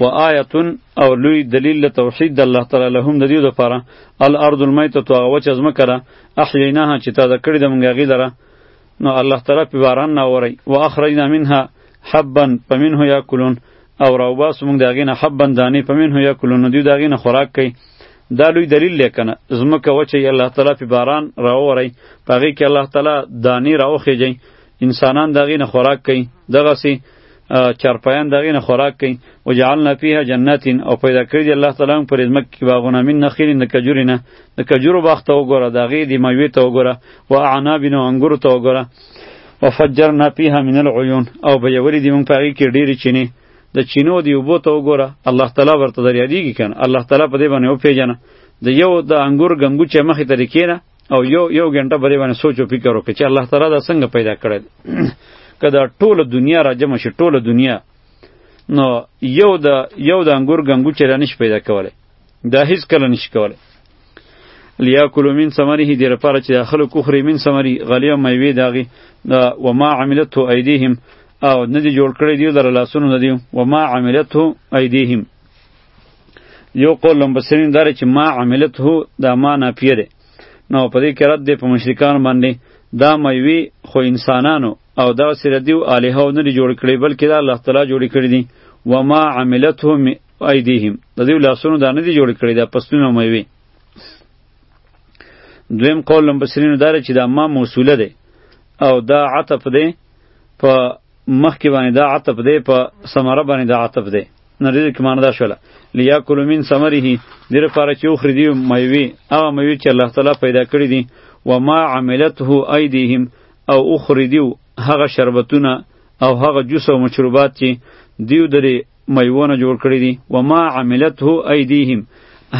و آیتون او لوی دلیل له توحید د الله تعالی له هم د دیو لپاره الارض المیته تو هغه وچ ازمه کړه احیناها چې تازه کړی د مونږه غی لره نو الله تعالی په باران نه وری و اخرجنا منها حبا فمنه یاکلون او راوباس مونږ داغې نه حبا دانې فمنه یاکلون نو دیو داغې نه خوراک کوي دا لوی دلیل لیکنه زمکه وچه الله تعالی په باران راوری پغې کې الله تعالی دانې راوخیږي انسانان دغې نه خوراک کوي دغسې چارپایان د هغې نه خوراک کوي وجعلنا فیها جنات او پیدا کړي دي الله تعالی موږ پرې ځمکه کې باغونه من نخیل د کجورې نه د کجورو باغ ته وګوره د هغې د میوې ته وګوره و اعناب او انګورو ته وګوره وفجرنا فیها من العیون او بیولي دي موږ په هغې کې ډېرې چینې د چینو د اوبو ته وګوره الله تعالی ورته دریادېږي که نه الله تعالی په دې باندې وپېژنه د یو د انګور ګنګوچه مخې ته دې کښېنه او یو یو غنټه بری باندې سوچ او فکر وکړي چې الله تعالی دا څنګه پیدا کړی کدا ټوله دنیا را جمع شي ټوله دنیا نو یو د یو د انګور غنګو چیرې نش پیدا کوله دا هیڅ کله نش کوله لیا کلو من ثمره دی لپاره چې داخلو کوخری من ثمری غلی او میوه داغي و ما عملته ایدیهم او ندی جوړ کړی دی در لاسونو ندی و ما عملته ایدیهم یو قول لمبسرین داره چې ما عملت هو دا ما نافیه ده نو په دې کې رد دی په مشرکان باندې دا میوي خو انسانانو او دا سره دیو الهو نه دی جوړ کړی بلکې دا الله تعالی جوړ کړی دی و ما عملته ایدیهم د دې لاسونو دا نه دی جوړ کړی دا پستونه میوي دویم قول لمبسرین داره چې دا ما موصوله ده او دا عطف ده په مخکې باندې دا عطف دی په ثمره باندې دا عطف دی نه دې کې معنی دا شوله لیا کل من ثمره دې لپاره چې وخوري دي میوې هغه میوې چې الله تعالی پیدا کړې دي و ما عملته ایدیهم او اخری دیو هغه شربتونه او هغه جوس او مشروبات چې دیو درې میوونه جوړ کړی دي و ما عملته ایدیهم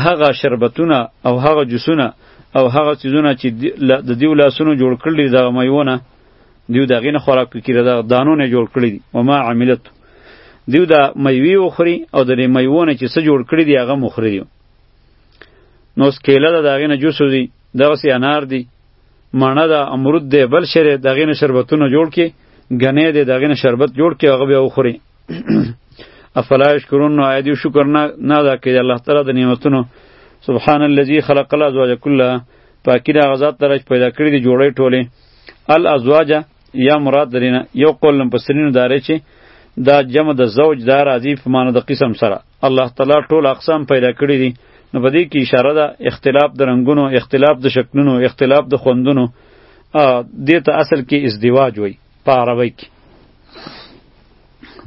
هغه شربتونه او هغه جوسونه او هغه چیزونه چې د دیو لاسونو جوړ کړی دغه میوونه دیو د هغې نه خوراک کوي کیره د دانو نه جوړ کړي دي وما عملت دیو د میوې وخوري او د میوو نه چې څه جوړ کړي دي هغه مخوري دي نو اوس کیله ده د هغې نه جوس وځي دغسې انار دي مڼه ده امرود دی بل شی دی د هغې نه شربتونه جوړ کړي ګنی دی د هغې نه شربت جوړ کړي هغه بیا وخوري افلا یشکرون نو آیا دیو شکر نه ادا کوي د الله تعالی د نعمتونو سبحان الذي خلق الازواج كلها پاکی د هغه ذات لره چې پیدا کړی دی جوړې ټولې الازواج یا مراد درینه یو قول لم پسرینو داره چې دا جمع د زوج دا راځي په معنی د قسم سره الله تعالی ټول اقسام پیدا کړی دي نو په دې کې اشاره ده اختلاف د رنگونو اختلاف د شکلونو اختلاف د خوندونو دې ته اصل کې ازدواج وایي په عربی کې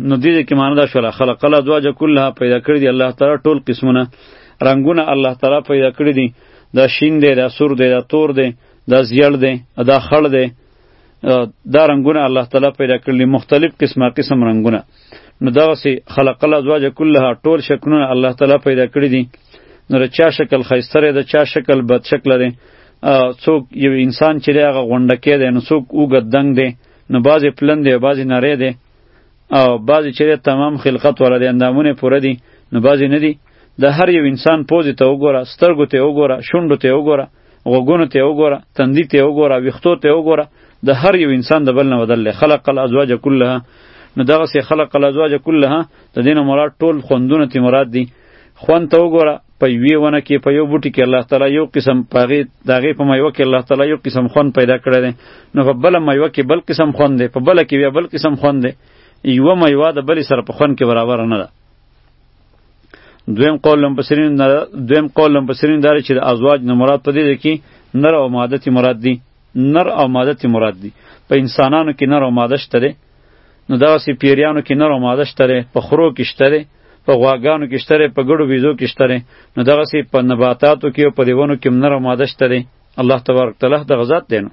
نو دې کې معنی دا شوله خلق الله دواج کلها پیدا کړی دی الله تعالی ټول قسمونه رنگونه الله تعالی پیدا کړی دی دا شین دی دا سور دی دا تور دی دا زیړ دی دا خړ دی دا رنگونه الله تعالی پیدا کړی مختلف قسمه قسم رنگونه نو دغه سي خلق الله ازواج كلها ټول شکلونه الله تعالی پیدا کړی دي نو د چا شکل خیستره ده چا شکل بد شکل ده څوک یو انسان چې هغه غونډکې ده نو څوک اوګد دنګ ده نو بعضې پلن دی بعضې نری دی او بعضې چې تمام خلقت والا دی اندامونه پوره دي نو بعضې نه دي د هر یو انسان پوزې ته وګوره سترګو ته وګوره شونډو ته وګوره غوګونو ته وګوره تندی ته وګوره ویختو ته وګوره د هر یو انسان د بل نه بدل دی خلق الازواج کلها نو دغه سه خلق الازواج کلها د دین مراد ټول خوندونه تی مراد دی خوند ته وګوره په وی ونه کې په یو بوټي کې الله تعالی یو قسم پاغي داغه په میوه کې الله تعالی یو قسم خوند پیدا کړی دی نو په بل میوه کې بل قسم خوند دی په بل کې بیا بل قسم خوند دی یو میوه د بل سره په خوند کې برابر نه ده دویم قول لمبسرین دویم قول لمبسرین داره چې د ازواج نه مراد په دې کې نر او ماده تی مراد دي نر او ماده تی مراد دي په انسانانو کې نر او ماده شته دي نو دا سی پیریانو کې نر او ماده شته دي په خرو کې شته دي په غواګانو کې شته دي په ګړو ویزو کې شته دي نو دا سی په نباتاتو کې او په دیونو کې نر او ماده شته دي الله تبارک تعالی د غزاد دی نو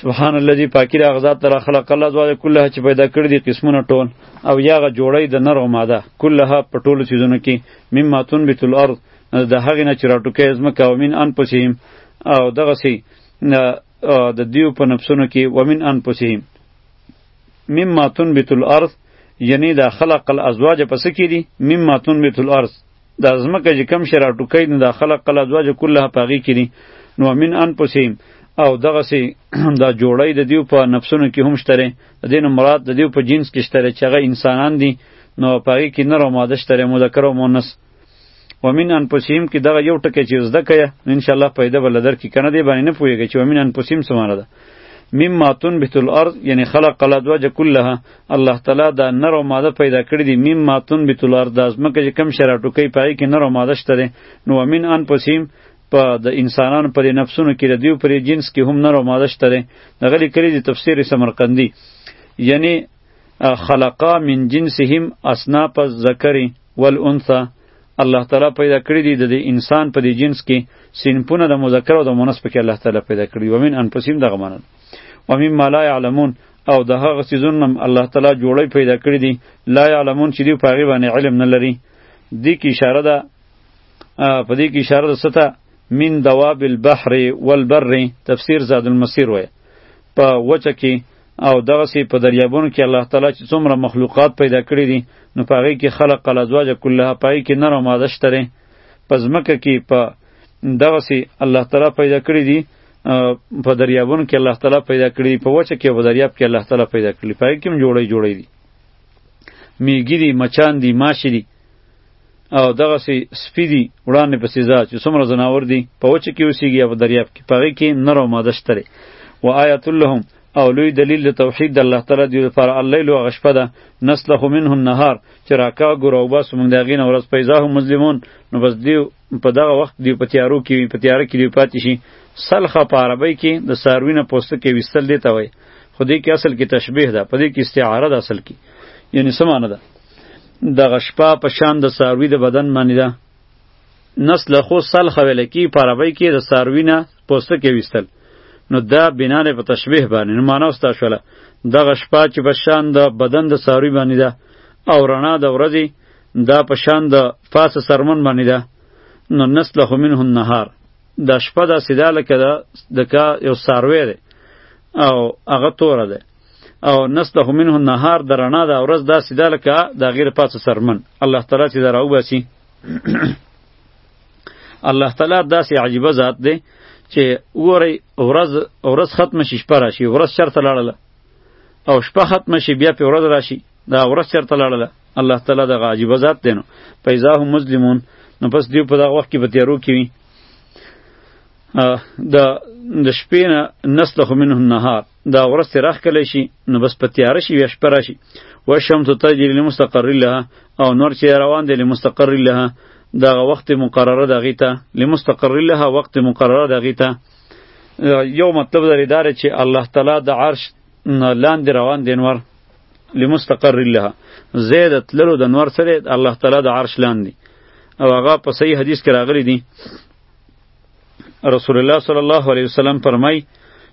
سبحان الذي پاکی را غزاد تر خلق الله زوال کله چې پیدا کړی دی قسمونه ټول او یاغه جوړی د نر او ماده کله په ټولو سيزونو کې مما تنبت الارض د هغه نه چې راټوکې ازمه کاومین ان پسیم او دغه سي د دیو په نفسونو کې ومن ان پسیم مما تنبت الارض یعنی دا خلق الازواج پس کې دي مما تنبت الارض دا ځمکه چې کم شي راټوکوي نو دا خلق کله ازواج کلها په هغې کې دي نو من انفسهم او دغسې دا جوړی د دیو په نفسونو کې هم شته دی د دې نه مراد د دیو په جنس کې شته دی چې هغه انسانان دي نو په هغې کې نر او ماده شته دی مذکر او مونث ومن انفسهم کې دغه یو ټکی چې زده کړئ نو انشاءالله پیدا به له درکې که نه دی باندې نه پوهېږئ چې ومن انفسهم څه معنا ده مما تنبت الارض یعنی خلق الادواج کلها الله تعالی دا نر او ماده پیدا کړی دی میم ماتون بیت الارض د ازمکه چې کم شرا ټوکی پای کې نر او ماده شته دی نو ومن ان پسیم په د انسانانو پر نفسونو کې د دیو پر جنس کې هم نر او ماده شته دی د غلی کړی دی تفسیر سمرقندی یعنی خلقا من جنسهم اصناف الذکر والانثى الله تعالی پیدا کړی دی د انسان په دی جنس کې سینپونه د مذکر او د مؤنث پکې الله تعالی پیدا کړی ومن ان پسیم دغه معنی و مما لا يعلمون او د هغه سيزونو هم الله تعالی جوړی پیدا کړی دي لا يعلمون چې دی په هغه باندې علم نه لري دې کې اشاره ده په دې کې اشاره ده ستا من دواب البحر والبر تفسیر زاد المسیر وای په وچه کې او دغه سی په دریابونو کې الله تعالی چې څومره مخلوقات پیدا کړی دي نو په هغه کې خلق الازواج کلها پای کې نر او ماده شته په ځمکه کې په دغه سی الله تعالی پیدا کړی دي په دریابونو کې الله تعالی پیدا کړی په وچه کې په دریاب کې الله تعالی پیدا کړی پای کې هم جوړی جوړی دي میګی دي مچان دي ماشی دي او دغه سي سپی دي وړاندې په سزا چې څومره زناور دي په وچه کې اوسېږي په دریاب کې پغې کې نر او ماده شته و آیت لهم او لوی دلیل د توحید د الله تعالی دی لپاره الليل او غشپه ده نسلخ منه النهار چې راکا ګور او بس موږ دغه نورز پیدا هم مظلمون نو بس دیو په دغه وخت دی په تیارو کې وي په تیاره کې دی پاتې شي سلخه په عربی کې د ساروینه پوسته کې وستل دی ته وای خو دې کې اصل کې تشبیه ده په دې کې استعاره ده اصل کې یعنی سمانه ده د غشپا په شان د ساروی د بدن معنی ده نسل خو سلخه ویل کی په عربی کې د ساروینه پوسته کې وستل نو دا بنا له په تشبیه باندې نو معنا وستا شوله د غشپا چې په شان د بدن د ساروی باندې ده او رڼا د ورځې دا په شان د فاس سرمن باندې ده نو نسله منه النهار دا شپه دا سیدا لکه دا د کا یو ساروی ده او هغه توره ده او نسله منه النهار د رڼا دا ورځ دا سیدا لکه دا غیر پاس سرمن الله تعالی چې دا راو باسي الله تعالی داسې عجیبه ذات دی چې وګورئ ورځ ورځ ختمه شي شپه راشي ورځ چرته لاړله او شپه ختمه شي بیا په ورځ راشي دا ورځ چرته لاړله الله تعالی د عجیب ذات دی نو پیدا هم مسلمون نو پس دیو په دغه وخت کې په تیارو کې وي د د شپې نه نسل خو منه نهار دا ورځ ته راخ کلی شي نو بس په تیاره شي یا شپه راشي و شمس تجري لمستقر لها او نور چې روان دی لمستقر لها دغه وخت مقرره دغه ته لمستقر لها وخت مقرره دغه ته یو مطلب درې دار چې الله تعالی د عرش لاندې روان دی نور لمستقر لها زید تللو د نور سره الله تعالی د عرش لاندې او هغه په صحیح حدیث کې راغلی دی رسول الله صلی الله علیه وسلم فرمای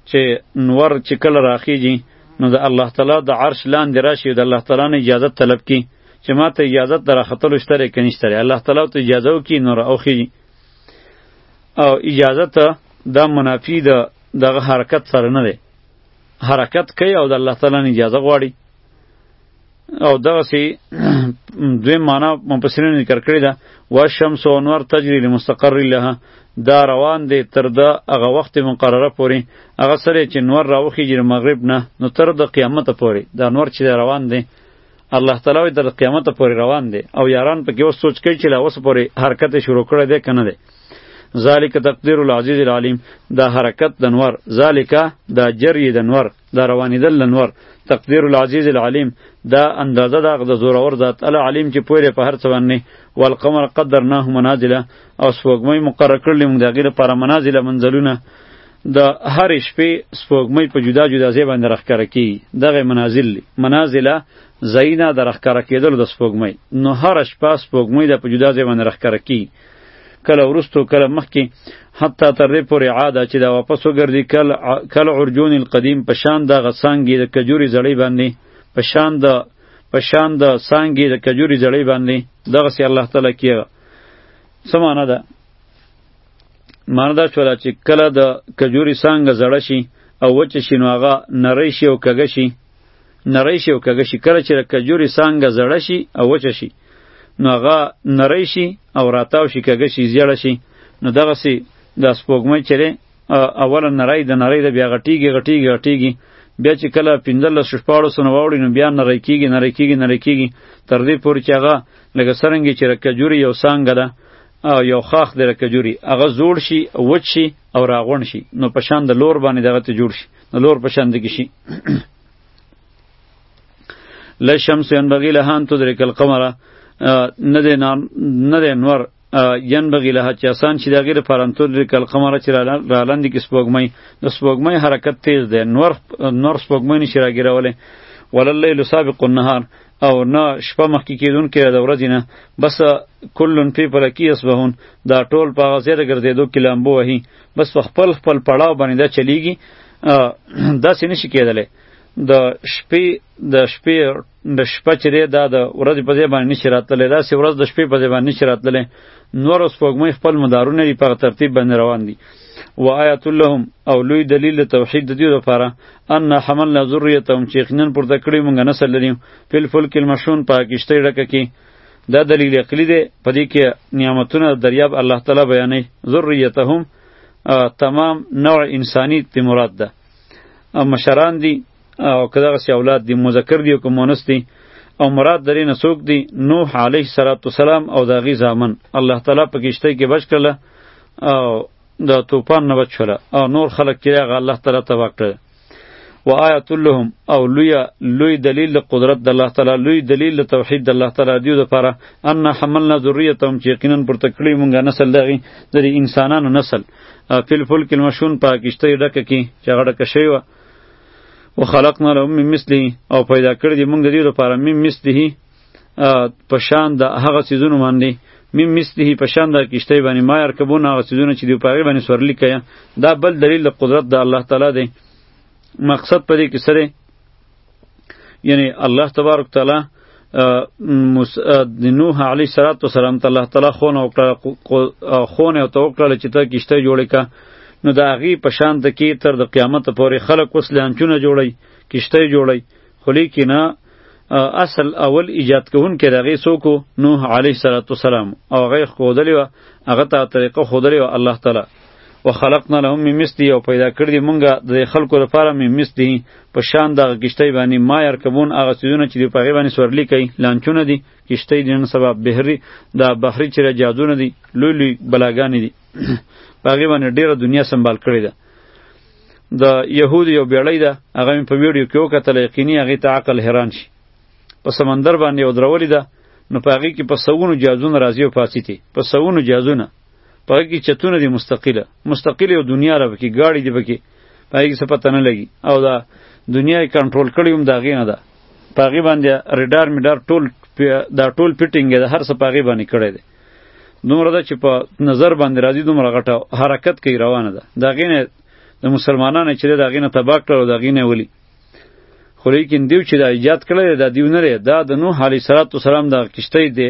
چې نور چې کله راخیږي نو د الله تعالی د عرش لاندې راشي د الله تعالی نه اجازه طلب کی چې ما ته اجازه در خطر شته کې نشته الله تعالی ته اجازه وکي نور او خیږي او اجازه ته دا منافی د دغه حرکت سره نه دی حرکت کوي او د الله تعالی نه اجازه غواړي او دغسې دویم معنا مفسرینو ذکر کړې ده والشمس انور تجری لمستقر لها دا روان دی تر د هغه وخت مقرره پورې هغه سره چې نور راوخیږي مغرب نه نو تر د قیامت پورې دا نور چې روان دی الله تعالی وایي تر قیامته پورې روان دی او یاران پکې اوس سوچ کوي چې لا اوس پورې حرکت یې شروع کړی دی که نه دی ذالک تقدیر العزیز العلیم دا حرکت د نور ذالک دا جری د نور دا روانیدل د نور تقدیر العزیز العلیم دا اندازه دا د زورور ذات العلیم چې پوره په هر څه باندې والقمر قدرناه منازله او سوګمې مقرر کړل موږ دغه لپاره منازله منزلونه د هر شپې سپوږمۍ په جدا جدا ځای باندې راښکاره کیږي دغه منازل دي منازله ځایونه د راښکاره کېدلو د سپوږمۍ نو هره شپه سپوږمۍ د په جدا ځای باندې راښکاره کیږي کله ورستو کله مخکې حتی تر دې پورې عاده چې دا واپس وګرځي کل کل عرجون القدیم په شان د غسانګي د کجوري زړی باندې په شان د په شان د سانګي د کجوري زړی باندې دغه سي الله تعالی کیږي سمانه ده معنی دا شوله چې کله د کجوري څنګه زړه شي او وچ شي نو هغه نری شي او کږه شي نری شي او کږه شي کله چې د کجوري څنګه زړه شي او وچ شي نو هغه نری شي او راتاو شي کږه شي زیړه شي نو دغه سي د سپوږمۍ چره اوله نری د نری د بیا غټیږي غټیږي غټیږي بیا چې کله 15 شپاړو سن واوړي نو بیا نری کیږي نری کیږي نری کیږي تر دې پورې چې هغه لکه سرنګي چې رکجوري یو سانګه ده او یو ښاخ د رکجوري هغه زوړ شي وچ شي او راغون شي نو په شان د لور باندې دغه ته جوړ شي نو لور په شان دګي شي لشمس ينبغي لها ان تدرك القمر نه دی نه دی نور ينبغي لها چې آسان شي د غیر پرانتور د کل قمر چې رالاندې کې سپوږمۍ د سپوږمۍ حرکت تیز دی نور نور سپوږمۍ نشي راګیرولې وللیل سابق النهار او نه شپه مخکې کېدونکې ده د ورځې نه بس کلن فی فلکی یسبحون دا ټول په هغه ځای د ګرځېدو کې لامبو وهي بس په خپل خپل پړاو باندې دا چلیږي داسې نشي کېدلی د شپې د شپې د شپه چې دی دا د ورځې په ځای باندې نشي راتللی داسې ورځ د شپې په ځای باندې نشي راتللی نور سپوږمۍ خپل مدارونه دي په هغه ترتیب باندې روان دي و آیات لهم او لوی دلیل د توحید د دې لپاره ان حملنا ذریتهم چې یقینا پورته کړی مونږ نسل لري فل فلک المشون په کشته ډکه کې دا دلیل عقلی دی په دې کې نعمتونه دریاب الله تعالی بیانې ذریتهم تمام نوع انسانی تی مراد ده مشران دی او که دغسې اولاد دي مذکر دي او که مونث دي او مراد درې نه څوک دي نوح علیه صلات وسلام او د هغې زامن الله تعالی په کښتۍ کې بچ کړله او د طوفان نه بچ شوله او نور خلک چې هغه الله تعالی تباه کړل و آیت لهم او لوی لوی دلیل د قدرت د الله تعالی لوی دلیل د توحید د الله تعالی دیو د پاره ان حملنا ذریتهم چې یقینا پر تکلی مونږه نسل دغی د انسانانو نسل فلفل کلمشون پاکشته ډکه کی چې غړکه شوی وخلقنا لهم من مثله او پیدا کړی دی موږ د دې لپاره من مثله په شان د هغه سيزونو باندې مم مثله په شان د کشته باندې ما يرکبون هغه سيزونه چې دی په هغه باندې سورلی کیا دا بل دلیل د قدرت د الله تعالی دی مقصد پدې کې سره یعنی الله تبارک تعالی د نوح علی صلوات و سلام ته الله تعالی خونه وکړه خونه او توکړه چې ته کیشته جوړ کا نو دا غي په شان د کی تر د قیامت پورې خلق اوس لانچونه جوړی کیشته جوړی خو لیکنه اصل اول ایجاد کون کې دغه سوکو نوح علی صلوات و سلام او غي خودلی و هغه ته طریقه خودلی و الله تعالی وخلقنا لهم من مثلی او پیدا کړی دی مونږه د خلکو لپاره من مثلی په شان د کشتی باندې ما يرکبون هغه سيزونه چې دی په غیبه سورلی کوي لانچونه دي کشتی دي نن سبا بحری دا بحری چې جادونه دي لوی لوی بلاګانی دي په غیبه ډیره دنیا سنبال کړی ده د يهود یو بیړی ده هغه په ویډیو کې وکتل یقیني هغه ته عقل حیران شي په سمندر باندې ودرولې ده نو په هغه کې په سونو جازونه راځي او فاسیتی په سونو جازونه پای کې چتونه دي مستقله مستقله یو دنیا را پکې گاډي دي پکې پای کې څه پته نه لګي او دا دنیا یې کنټرول کړی هم دا غینه ده پاغي باندې ریډار میډار ټول دا ټول فټینګ ده هر څه پاغي باندې کړی دی دومره ده چې په نظر باندې راځي دومره غټه حرکت کوي روانه ده دا غینه د مسلمانانو چې دا غینه تباک کړو دا غینه ولی خو لیکن دیو چې دا ایجاد کړی دا دیو نه دا د نوح علی صلوات و سلام دا کشته دی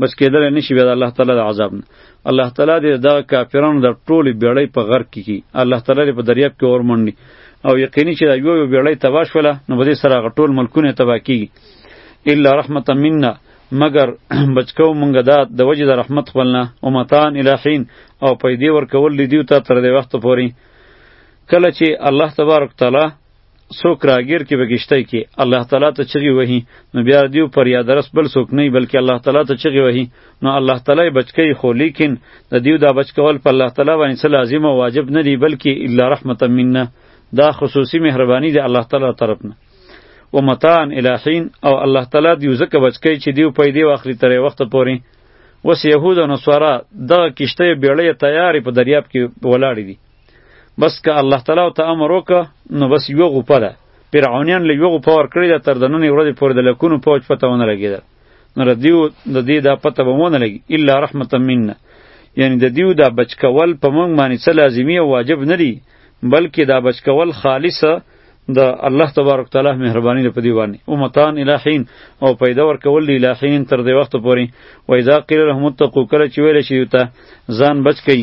بس کېدلی نه شي بیا د الله تعالی د عذاب نه الله تعالی دې دغه کافرانو د ټولې بیړۍ په غرق کې کړي الله تعالی دې په دریاب کې ورمنډي او یقیني چې دا یو یو بیړۍ تباه شوله نو په دې سره هغه ټول ملکونه تباه کېږي الا رحمت منا مګر بچکو مونږه دا د وجې د رحمت خپلنه او متان الهین او پیدې ورکول دیو ته تر دې وخت پورې کله چې الله تبارک تعالی څوک راګیر کې بګشته کې الله تعالی ته چغي وهي نو بیا دیو پر یا درس بل څوک نه بلکې الله تعالی ته چغي وهي نو الله تعالی بچکی خو لیکن د دیو دا بچکول په الله تعالی باندې څه لازم او واجب نه دی بلکې الا رحمتا منا دا خصوصي مهرباني دی الله تعالی طرف نه و متان الہین او الله تعالی دیو زکه بچکی چې دیو پیدا واخلي ترې وخت پورې وس یهود او نصارا دغه کشته بیړې تیارې په دریاب کې ولاړې دي بس که الله تعالی ته امر وکړه نو بس یو غوپه ده فرعونیان له یو غوپه ورکړی ده تر د نن ورځې پورې د لکونو پوج پته ونه لګېدل نو د دیو د دې دا پته به ونه لګي الا رحمتا منا یعنی د دیو دا بچکول په موږ باندې څه لازمي او واجب نه دي بلکې دا بچکول خالصه د الله تبارک تعالی مهرباني ده په دی باندې امتان الہین او پیدا ورکول دی الہین تر دې وخت پورې و اذا قیل لهم اتقوا کله چې ویل شي ته ځان بچ کئ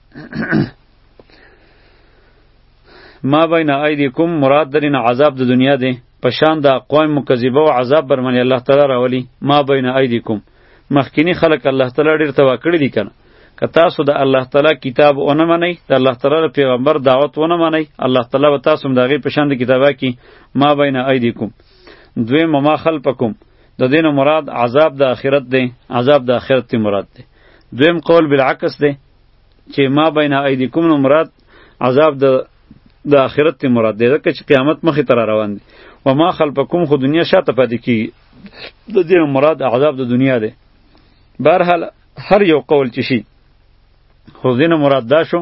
ما بین ایدیکم مراد درین عذاب د دنیا دی په شان د اقوام مکذبه او عذاب برمنی الله تعالی راولی ما بین ایدیکم مخکینی خلق الله تعالی ډیر توا کړی دی کنه که تاسو د الله تعالی کتاب ونه منئ د الله تعالی پیغمبر دعوت ونه منئ الله تعالی به تاسو هم د هغې په شان د کتابه کې ما بین ایدیکم دویم ما خلفکم د دین مراد عذاب د آخرت دی عذاب د آخرت مراد دی دویم قول بالعکس دی چې ما بین ایدیکم نو مراد عذاب د د آخرت ته مراد دی ځکه چې قیامت مخې ته را روان دی و ما خلفکم خو دنیا شاته پاتې کیږي د دې مراد عذاب د دنیا دی بهرحال هر یو قول چې شي خو دینه مراد دا شو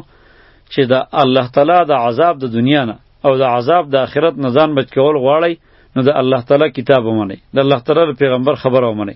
چې د الله تعالی د عذاب د دنیا نه او د عذاب د آخرت نه ځان بچ کول غواړي نو د الله تعالی کتاب ومني د الله تعالی پیغمبر خبره ومني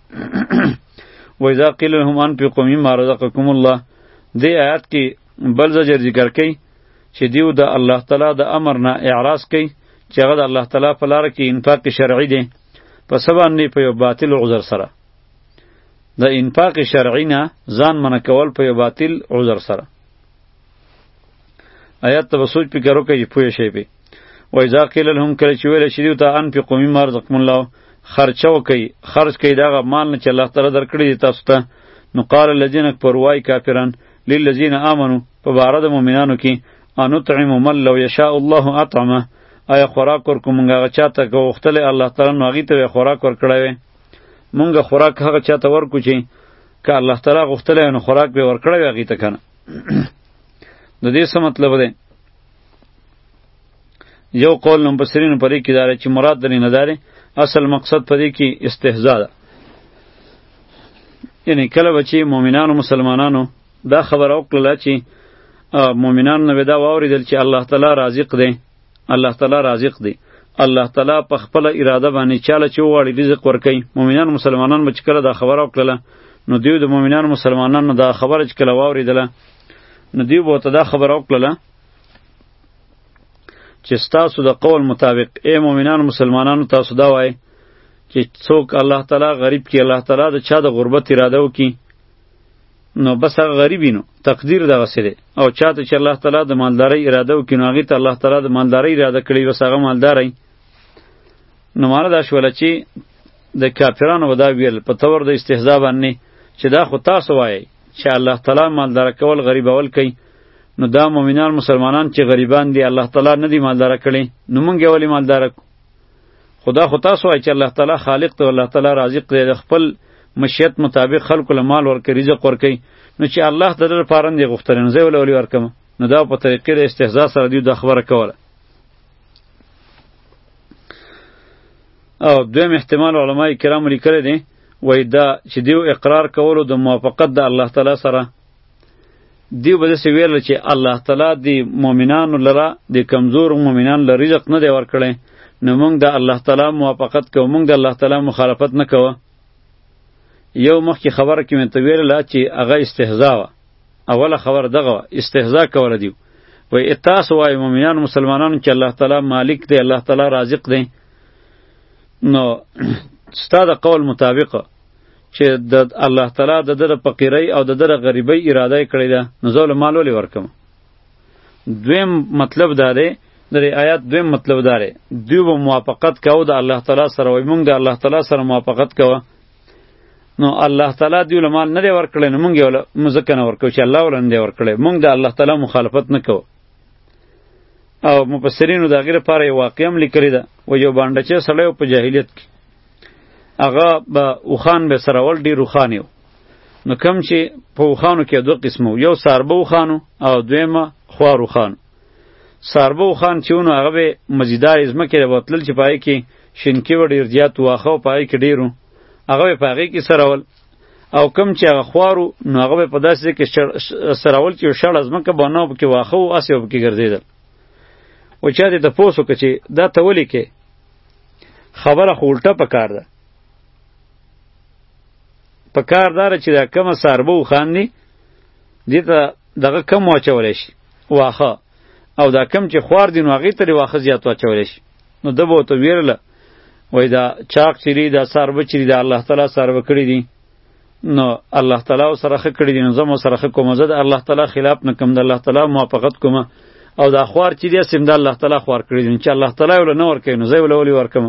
و اذا قیل لهم انفقوا مما رزقکم الله دې آیات کې بل زجر ذکر کړي چې دیو د الله تعالی د امر نه اعراض کوي چې هغه د الله تعالی په لار کې انفاق شرعي دی په سبا نه په یو باطل عذر سره د انفاق شرعي نه ځان منع کول په یو باطل عذر سره آیات ته سوچ فکر وکړئ چې پوه شئ پې وای ځا قیل لهم کله چې ویل شي ته ان په قومي مار زکم الله خرچه وکي خرج کوي دا مال نه چې الله تعالی درکړي دي تاسو ته نو قال الذين كفروا واي کافرن للذين امنوا په بار د مؤمنانو کې انو طعم من لو يشاء الله اطعمه آیا خوراک ورکو مونږه چاته کو وختل الله تعالی نو هغه ته خوراک ورکړی وي مونږه خوراک هغه چاته ورکو چې که الله تعالی غوښتل نو خوراک به ورکړی وي هغه ته کنه د دې څه مطلب دی یو قول نو بصرین پرې کې دار چې مراد درې نه داري اصل مقصد پرې کې استهزاء ده یعنی کله بچی مؤمنانو مسلمانانو دا خبر او کله چې مؤمنان نو دا واوریدل چې الله تعالی رازق دی الله تعالی رازق دی الله تعالی په خپل اراده باندې چاله چې وغواړي رزق ورکوي مؤمنان مسلمانان به چې کله دا خبره وکړله نو دوی د مؤمنانو مسلمانانو دا خبره چې کله واورېدله نو دوی به ورته دا خبره وکړله چې ستاسو د قول مطابق ای مؤمنانو مسلمانانو تاسو دا وایئ چې څوک الله تعالی غریب کی الله تعالی د چا د غربت اراده وکي نو بس هغه غریبی نو تقدیر دغه سره او چاته چې الله تعالی د مالداري اراده وکړي نو هغه ته الله تعالی د مالداري اراده کړی بس هغه مالداري نو مال دا شول چې د کافرانو ودا ویل په تور د استهزاء باندې چې دا خو تاسو وایي چې الله تعالی مالدار کول غریب اول کوي نو دا مؤمنان مسلمانان چې غریبان دي الله تعالی نه دی مالدار کړي نو مونږ یې ولې مالدار کو خدا خو تاسو وایي چې الله تعالی خالق دی الله تعالی رازق دی د خپل مشیت مطابق خلکو له مال ورکوي رزق ورکوي نو چې الله د ده لپاره نه دی غوښتلی نو زه یې ولې ولې ورکوم نو دا په طریقې د استهزا سره دوی دا خبره کوله او دویم احتمال علما کرام لیکلی دی وایي دا چې دیو اقرار کولو د موافقت د الله تعالی سره دیو به داسې ویل چې الله تعالی د مؤمنانو لره د کمزور مؤمنانو له رزق نه دی ورکړی نو موږ د الله تعالی موافقت کوو موږ د الله تعالی مخالفت نه کوو یو مخکې خبره کې مې ته ویله چې هغه استهزا وه اوله خبره دغه وه استهزا کوله دیو وای اتاس وای مؤمنانو مسلمانانو چې الله تعالی مالک دی الله تعالی رازق دی نو ستا د قول مطابق چې د الله تعالی د در فقیرۍ او د در غریبۍ اراده کړې ده نو زول مال ولې ورکم دویم مطلب دا دی د آیات دویم مطلب دا دی دوی به موافقت کاو د الله تعالی سره وای مونږ د الله تعالی سره موافقت کاوه نو الله تعالی دی له مال نه دی ورکړی نو مونږ ولا مزکه نه ورکو چې الله ولن دی ورکړی مونږ د الله تعالی مخالفت نه کوو او مفسرینو د غیر لپاره واقعم لیکلی ده و یو باندې چې سړی په جاهلیت کې هغه به اوخان به سره ول ډیر اوخان یو نو کم چې په اوخانو کې دوه قسمو یو ساربه اوخانو او دویمه خوار اوخانو ساربه اوخان چې ونه هغه به مزیدار ځمکې له بوتلل چې پای کې شینکی و ډیر زیات واخه او پای کې ډیرو هغه به پاغې کې سره ول او کم چې هغه خوارو نو هغه به په داسې کې سره ول چې شړ ځمکه باندې په کې واخه او اسې په کې ګرځیدل او چا دې د پوسو کې چې دا تولی کې خبره خو الټه پکار ده پکار دار چې دا کم ساربو خاندي دې ته دغه کم واچول شي واخه او دا کم چې خوار دین واغې ته واخه زیات واچول شي نو دبو ته ویرله وای دا چاق چری دا ساربه چری دا الله تعالی ساربه کړی دي نو الله تعالی سره خه کړی دي نو زمو سره خه کوم زه د الله تعالی خلاف نه کوم د الله تعالی موافقت کوم او دا خوار چې دی سم د الله تعالی خوار کړی دي چې الله تعالی ول نه ور کوي نو زه ول ولي ور کوم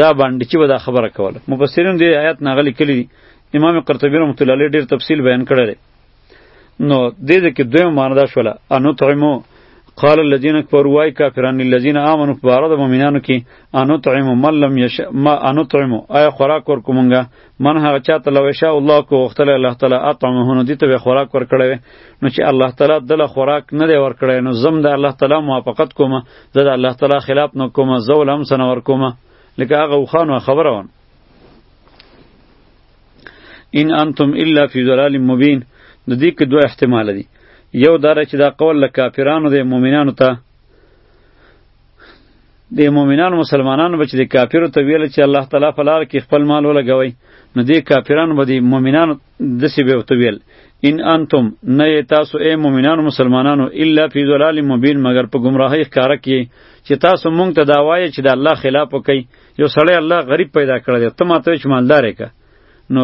دا باندې چې دا خبره کوله مفسرین دې آیات ناغلی کړی امام قرطبی رحمۃ اللہ علیہ ډیر تفصیل بیان کړی نو دې دې کې دویم معنی دا شوله انو طعمو قال الذين كفروا واي كافران الذين امنوا فبارد مؤمنانو کې انو طعمو من لم يش ما انو طعمو اي خوراک ور کومنګا من هغه چاته لو شاء الله کو وختل الله تعالی اطعمه نو دې ته خوراک ور کړی نو چې الله تعالی دله خوراک نه دی ور کړی نو زم د الله تعالی موافقت کوم زه د الله تعالی خلاف نه کوم زول هم سنور کوم لکه هغه وخانو خبره ونه ان انتم الا فی ضلال مبین د دې کې دوه احتمال دي یو دا چې دا قول له کافرانو د مؤمنانو ته د مؤمنانو مسلمانانو به چې د کافرو ته ویل چې الله تعالی په لار کې خپل مال ولګوئ نو دې کافرانو به د مؤمنانو دسې به ورته ویل ان انتم نه یې تاسو ای مؤمنانو مسلمانانو الا فی ضلال مبین مګر په ګمراهۍ ښکاره کې چې تاسو مونږ ته دا وایې چې د الله خلاف وکئ یو سړی الله غریب پیدا کړی دی ته ماته چې مالدار یې که نو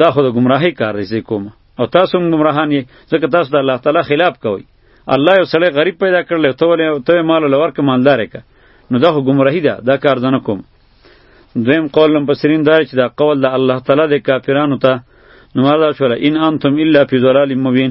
دا خو د ګمراهۍ کار دی زه کوم او تاسو هم ګمراهان یې ځکه تاسو د الله تعالی خلاف کوئ الله یو سړی غریب پیدا کړلی ته ولې ته یې مال له ورکه مالدار یې که نو دا خو ګمراهي ده دا کار زه نه کوم دویم قول مفسرین دا چې دا قول د الله تعالی د کافرانو ته نو مردا شوله ان انتم الا فی ضلال مبین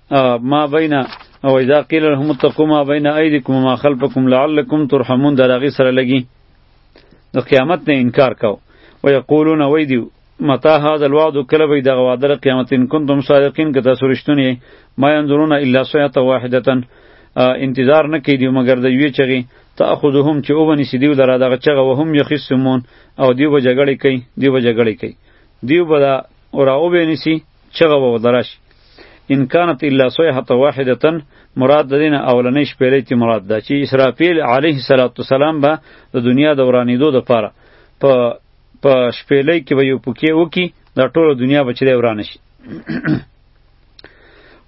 ما بین او اذا قیل لهم اتقوا ما بین ایدیکم وما خلفکم لعلکم ترحمون دا دغه سره لګي د قیامت نه انکار کاو و یقولون وای دیو متا هذا الوعد کله به دغه وعده د قیامت ان کنتم صادقین که تاسو رښتونی ما ينظرون الا صیحه واحده انتظار نه کوي دیو مگر د یوې چغې تاخذهم چې او بنی سیدیو لره دغه چغه وهم یخصمون او دیو به جګړه کوي دیو به جګړه کوي دیو به دا اور او بنی سی چغه به ورته راشي ان کانت الا صیحه واحده مراد د دین اولنې شپېلې تی مراد ده چې اسرافیل علیه الصلاۃ والسلام به د دنیا د ورانیدو د پاره په په شپېلې کې به یو پکې وکی د ټولو دنیا به چره وران شي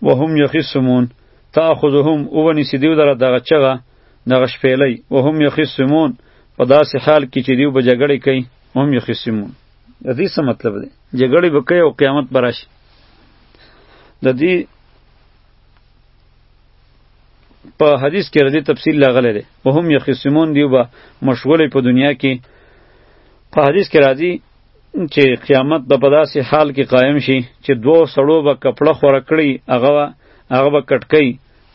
وهم یخصمون تاخذهم او ونی سیدیو دره دغه چغه دغه شپېلې وهم یخصمون په داسې حال کې چې دیو به جګړه کوي هم یخصمون د دې څه مطلب دی جګړې به کوي او قیامت به راشي د دې په حدیث کې ردی تفصیل لاغلی دی او هم یخصمون دیو به مشغولې په دنیا کې په حدیث کې راځي چې قیامت به په داسې حال کې قایم شي چې دوو سړو به کپړه خوره کړي هغه به هغه به کټکۍ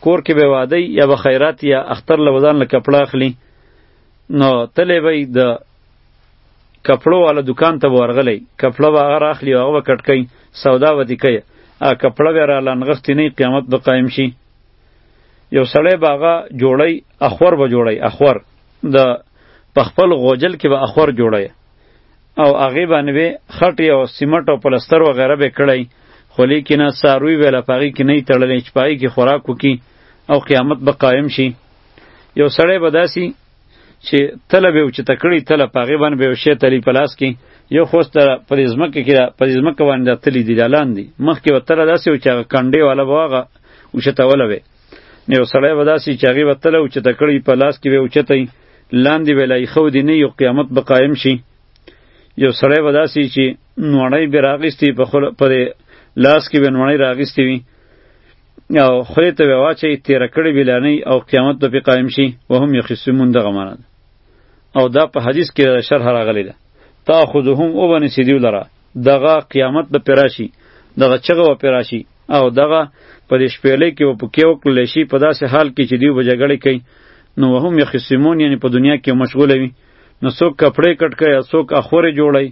کور کې به واده یا به خیرات یا اختر له وزان له کپړه اخلي نو تلې به د کپړو والا دکان ته به ورغلی کپړه به هغه راخلي او هغه به کټ کوي سودا به دې کوي هغه کپړه به راله نغښتې نه قیامت به قایم شي یو سړی به هغه جوړی اخور به جوړی اخور د په خپل غوجل کې به اخور جوړی او هغې باندې به خټې او سیمټ او پلستر وغیره به کړی خو لیکنه څاروی به له په هغې کې نه یي تړلی چې په هغې کې خوراک وکړي او قیامت به قایم شي یو سړی به داسې چې تله به چې تکړی تله پاغه باندې به شی تلی پلاس کې یو خوست تر پرېزمکه کې پرېزمکه باندې تلی دی لاندې مخکې وتره داسې و چې هغه کنډې والا بواغه او شتوله وي نو سړی به داسې چې هغه وتله او چې تکړی پلاس کې به اوچتای لاندې به لای خو دی نه یو قیامت به قائم شي یو سړی به داسې چې نوړی به راغستی په خپل لاس کې به نوړی راغستی وي او خلی ته به واچي تیر کړي بلانی او قیامت ته په قائم شي وهم یخصمون دغه معنا او دا په حدیث کې شرح راغلی ده تاخذهم او بنی سیدیو لره دغه قیامت به پراشي دغه چغه و پراشي او دغه په دې شپېلې کې و پکې وکړل شي په داسې حال کې چې دیو بجګړې کوي نو وهم یخصمون یعنی په دنیا کې مشغول وي نو څوک کپڑے کټ کوي او څوک اخورې جوړي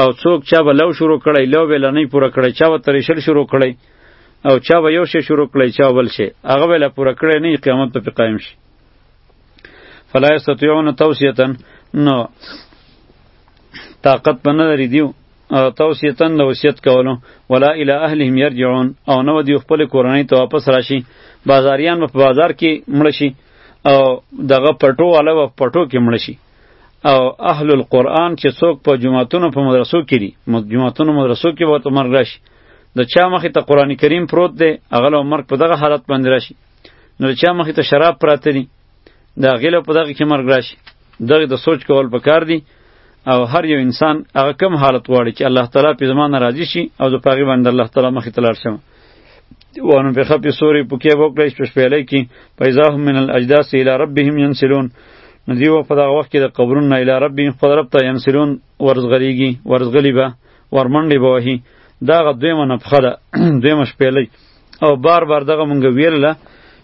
او څوک چا به لو شروع کړی لو به لنۍ پوره کړی چا به تریشل شروع کړی او چا به یو شی شروع کړی چا بل شی هغه به لا پوره کړی نه قیامت ته پې قایم شي فلا یستطیعون توصیتا نو طاقت به نه لري دیو توصیتا د وصیت کولو ولا الی اهلهم یرجعون او نو دیو خپل کورنۍ ته واپس راشي بازاریان په بازار کې مړ شي او دغه پټو والا په پټو کې مړ شي او اهل القرآن چې څوک په جماعتونو په مدرسو کې دي جماعتونو مدرسو کې به ورته مرګ راشي د چا مخې ته قران کریم پروت دی هغه له مرګ په دغه حالت باندې راشي نو د چا مخې ته شراب پراته دي د هغې له په دغه کې مرګ راشي دغه د سوچ کول پکار دي او هر یو انسان هغه کم حالت غواړي چې الله تعالی په زمان راضي شي او د پاغي باندې الله تعالی مخې ته لاړ شم وانو په خپې سوري پکې وکړې چې شپېلې کې پیدا هم من الاجداس الی ربهم ينسلون نو دیو په دغه وخت کې د قبرونو الی ربهم خپل رب ته ينسلون ورزغریږي ورزغلی به ورمنډې به وهي دا هغه دویمه نفخه ده دویمه شپېلۍ او بار بار دغه مونږ ویلله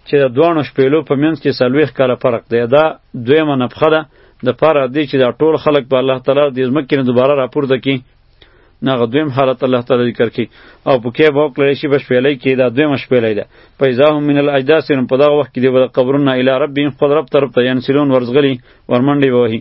چې د دواړو شپېلو په منځ کې څلوېښت کاله فرق دی دا دویمه نفخه ده د پاره دی چې دا ټول خلک به الله تعالی د ځمکې نه دوباره راپورته کړي نه هغه دویم حالت الله تعالی ذکر کړي او په کې به وکړی شي په شپېلۍ کې دا دویمه شپېلۍ ده په اذا هم من الاجداث په دغه وخت کې دی به د قبرونه الی ربهم خود رب طرف ته ینسلون ورزغلي ورمنډې به وهي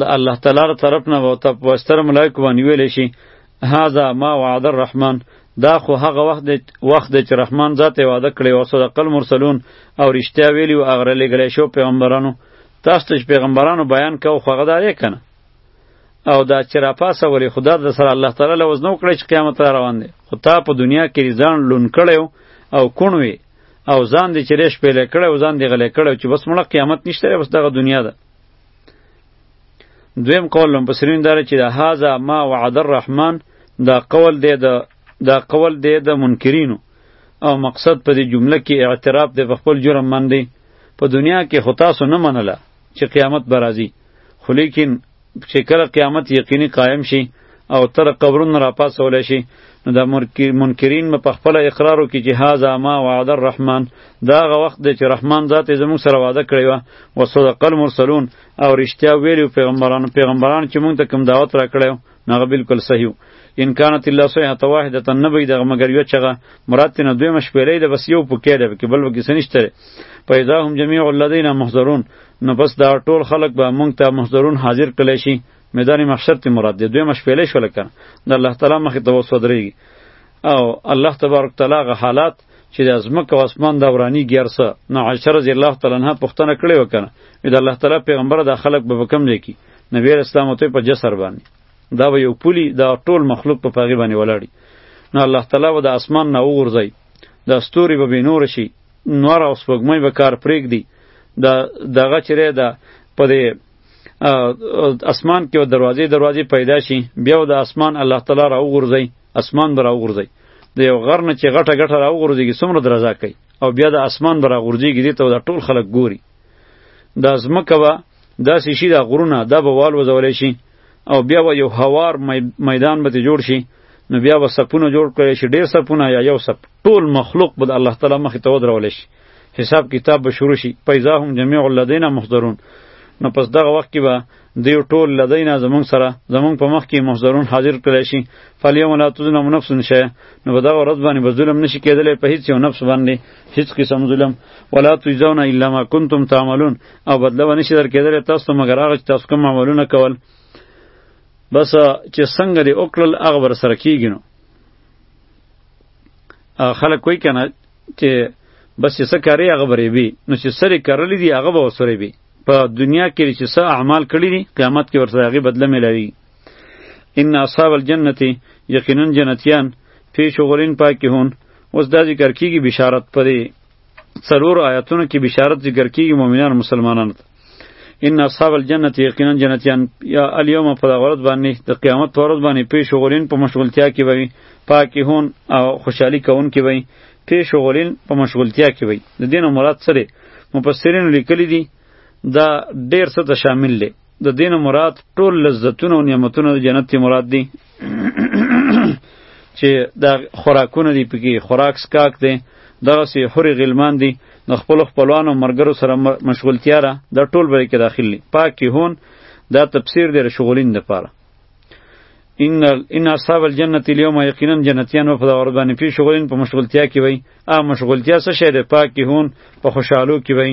د الله تعالی تر طرف نه وته پوستر ملائک باندې ویل شي هاذا ما وعد الرحمن دا خو هغه وخت د وخت د رحمان ذات وعده کړی او صدق المرسلون او رښتیا ویلی او اغره لګلې شو پیغمبرانو تاسو ته پیغمبرانو بیان کو خو غدا یې کنه او دا چې را پاسه ولې خدا د سره الله تعالی له وزنو کړی چې قیامت را روان دی خو تا په دنیا کې ځان لون کړی او کونوي او ځان دې چې ریش پیلې کړی او ځان دې غلې کړی چې بس مړه قیامت نشته بس دغه دنیا ده دویم قول لم پسرین داره چې د هاذا ما وعد الرحمن دا قول دی د دا قول دی د منکرینو او مقصد په دې جمله کې اعتراف دی په خپل جرم باندې په دنیا کې خو تاسو نه منله چې قیامت به راځي خو لیکن چې کله قیامت یقیني قایم شي او تر قبرونو راپاسول شي نو د منکرین په خپل اقرار وکړي چې هاذا ما وعد الرحمن دا غ وخت دی چې رحمان ذات زموږ سره وعده کړی و او صدق المرسلون او رښتیا ویلو پیغمبرانو پیغمبران چې موږ ته کوم دعوت را کړو نه بالکل صحیح ان کانت الا صیحه واحده نبی دغه مگر یو چغه مراد تنه دوی مشپېلې د بس یو پکې ده کې بل وکې سنشتره پیدا هم جميع الذين محضرون نو بس دا ټول خلق به مونږ ته محضرون حاضر کړی شي میدان محشر ته مراد دی دوی مشپېلې شو لکه د الله تعالی مخې ته وسودرېږي او الله تبارک تعالی غ حالات چې د ازمکه او اسمان دا ورانی ګیرسه نو عائشه رضی الله تعالی عنها پښتنه کړې وکنه د الله تعالی پیغمبر د خلق به کم دی کی نبی اسلام ته په جسر باندې دا به یو پولی دا ټول مخلوق په پاغي باندې ولاړی نو الله تعالی و د اسمان نه وغورځي د استوري به نور شي نور او سپوږمۍ به کار پرېږدي د دغه چیرې ده په دې اسمان کې او دروازې دروازې پیدا شي بیا د اسمان الله تعالی را وغورځي اسمان به را وغورځي د یو غر نه چې غټه غټه را وغورځيږي څومره درزا کوي او بیا د اسمان به را غورځيږي دې ته د ټول خلک ګوري د ځمکه به داسې شي دا غرونه دا به والوځولی شي او بیا به یو هوار میدان به جوړ شي نو بیا به سپونه جوړ کړی شي ډیر سپونه یا یو سپ ټول مخلوق به الله تعالی مخې ته ودرول شي حساب کتاب به شروع شي پیدا هم جميع لدینا محضرون نو پس دغه وخت کې به دیو ټول لدینا زمونږ سره زمونږ په مخ کې محضرون حاضر کړی شي فلیوم لا تظلم نفس شی نو به دغه ورځ باندې به ظلم نشي کېدلی په هیڅ یو نفس باندې هیڅ قسم ظلم ولا تجزون الا ما کنتم تعملون او بدله ونه شي در کېدلی تاسو ته مګر هغه چې تاسو کوم عملونه کول بس چې څنګه دې وکړل هغه ور سره کېږي نو خلک کوی کنه چې بس چې څه کاری هغه بری بی نو چې سری کرلی دی هغه به وسره بی په دنیا کې چې څه اعمال کړی دي قیامت کې ورته هغه بدله ملوي ان اصحاب الجنت یقینا جنتیان فی شغلین پاکهون اوس دا ذکر کیږي بشارت پرې څلورو آیاتونو کې بشارت ذکر کیږي مؤمنان مسلمانانو ته ان اصحاب الجنه یقینا جنتیان یا الیوم په دغه ورځ باندې د قیامت پر ورځ باندې پیش غولین په مشغولتیا کې وي پاکي هون او خوشحالي کون کې وي پیش غولین په مشغولتیا کې وي د دین مراد سره مفسرین لیکلي دي دا ډیر څه ته شامل دی د دین مراد ټول لذتونه او نعمتونه د جنت مراد دي چې دا خوراکونه دي پکې خوراک سکاک دي دغه سي حور غلمان دي د خپل خپلوانو مرګرو سره مشغولتیا را د ټول بری کې داخلي پاکي هون دا تفسیر دی شغولین د پاره ان ان اصحاب الجنه اليوم یقینا جنتیان په دغه ورځ باندې پیښ شغولین په مشغولتیا کې وي ا مشغولتیا څه شی ده پاکي هون په خوشحالو کې وي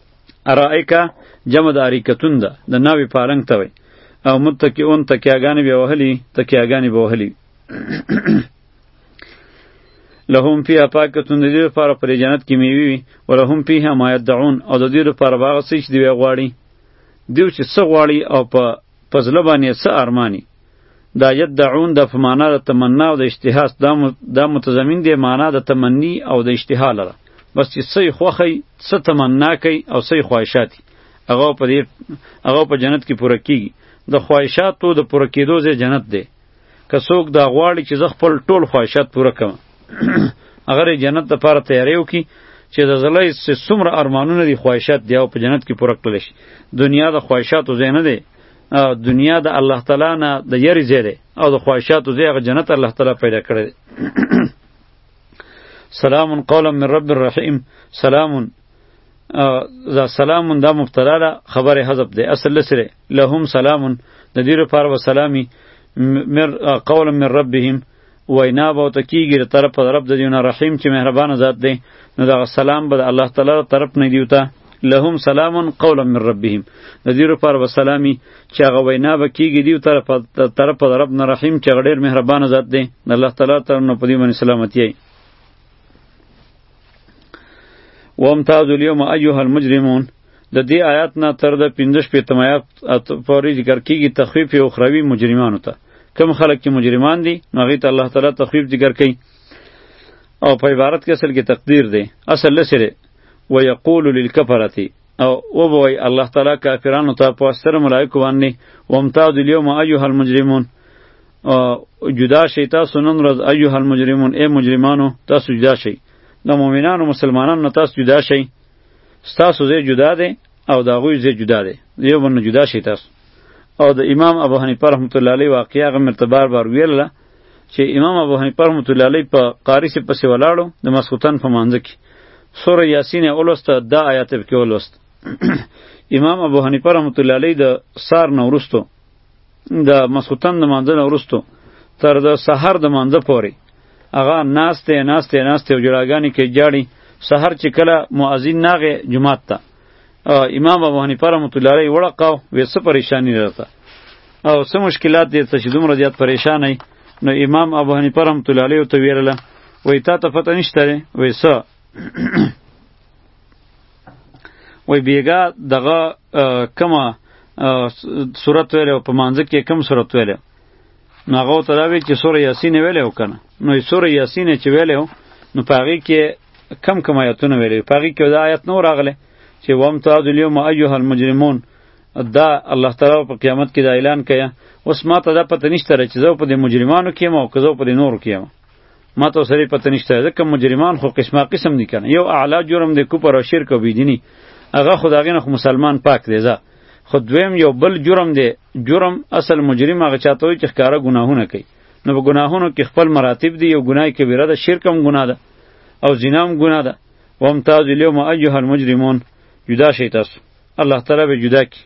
ارائکا جمع د اریکتون ده د ناوی پالنګ ته وي او متکئون تکیاګانې به وهلي تکیاګانې به وهلي لهم فیها پاکتون د دې لپاره پر جنت کې میوي وي ولهم فیها ما یدعون او د دې لپاره به هغه څه چې دوی غواړي دیو چې څه غواړي او په په زړه باندې څه ارمانی دا یدعون د په معنا د تمنا او د اشتهاس دا متضمن دی معنا د تمنی او د اشتها لره بس چې څه خوخی څه تمنا کوي او څه خواهشات هغه په دې هغه په جنت کې پوره کیږي د خواهشاتو د پوره کېدو ځای جنت دی که څوک دا غواړي چې زه خپل ټول خواهشات پوره کړم هغه د جنت لپاره تیاری وکړي چې د زړه یې څومره ارمانونه دي خواهشات دي او په جنت کې پوره کړل شي دنیا د خواهشاتو ځای نه دی دنیا د الله تعالی نه د یری ځای دی او د خواهشاتو ځای هغه جنت الله تعالی پیدا کړی دی سلام قولا من رب الرحیم سلام دا سلام دا مبتلا ده خبر حذف ده اصل لسره لهم سلام د دې لپاره و سلامي قولا من ربهم وینا به ورته کیږي د طرف د رب د دیونه رحیم چې مهربانه ذات دی نو دغه سلام به د الله تعالی له طرف نه دیوته لهم سلام قولا من ربهم د دې لپاره به سلامي چې هغه وینا به کیږي دیو طرف طرف د رب نه رحیم چې ډېر مهربانه ذات دی د الله تعالی تر نو په دې باندې سلامتی ای وامتاز اليوم ايها المجرمون د دې آیات نه تر د 15 پیتم آیات پورې ذکر کیږي تخفیف او خروی مجرمانو ته کم خلک چې مجرمان دي نو هغه ته الله تعالی تخفیف ذکر کوي او په عبارت کې اصل کې تقدیر دی اصل لسره ويقول للكفرة او وبوي الله تعالی کافرانو ته په سر ملائکه باندې ومتاز اليوم ايها المجرمون جدا شي تاسو نن ورځ ايها المجرمون اي مجرمانو تاسو جدا شي د مؤمنانو مسلمانانو تاسو جدا شي ستاسو ځای جدا دی او د هغوی ځای جدا دی یو بل نه جدا شئ تاسو او د امام ابو حنیفه رحمت الله علیه واقعه هغه مرته بار بار ویله چې امام ابو حنیفه رحمت الله علیه په قاری سي پسې ولاړو د مسخوتن په مانځ کې سوره یاسین اولسته دا آیات په کې ولوست امام ابو حنیفه رحمت الله علیه د سار نورستو د مسخوتن د مانځه نه وروسته تر د سحر د مانځه پورې هغه ناسته ناسته ناسته او جړاګانې کې جاړي سحر چې کله مؤذن ناغه جمعات ته امام ابو حنیفه رحمۃ اللہ علیہ وړقاو وسه پریشانی راته او سه مشکلات دې ته چې دومره زیات پریشان نه نو امام ابو حنیفه رحمۃ اللہ علیہ ته ویرله وای تا ته پته نشته وای سه وای بیګا دغه کما صورت ویل او په مانځ کې کم صورت ویل نو هغه ته راوی چې سوره یاسین ویل او کنه نو سوره یاسین چې ویل نو پاغي کې کم کم آیاتونه ویل پاغي کې دا آیات نو راغله چې وم تاذ اليوم ايها المجرمون دا الله تعالی په قیامت کې دا اعلان کړي اوس ما ته دا پته نشته چې زه په دې مجرمانو کې ما او که زه په دې نورو کې ما ما ته سره پته نشته ځکه مجرمان خو قسمه قسم دي کنه یو اعلی جرم دی کوپر او شرک او بيدینی هغه خدای نه خو مسلمان پاک دی ځه خو دویم یو بل جرم دی جرم اصل مجرم هغه چاته وي چې ښکارا ګناهونه کوي نو په ګناهونو کې خپل مراتب دي یو ګناه کبیره ده شرک هم ګناه ده او زنا هم ګناه ده وامتاز اليوم ایها المجرمون جدا شئ تاسو الله تعالی به جدا کی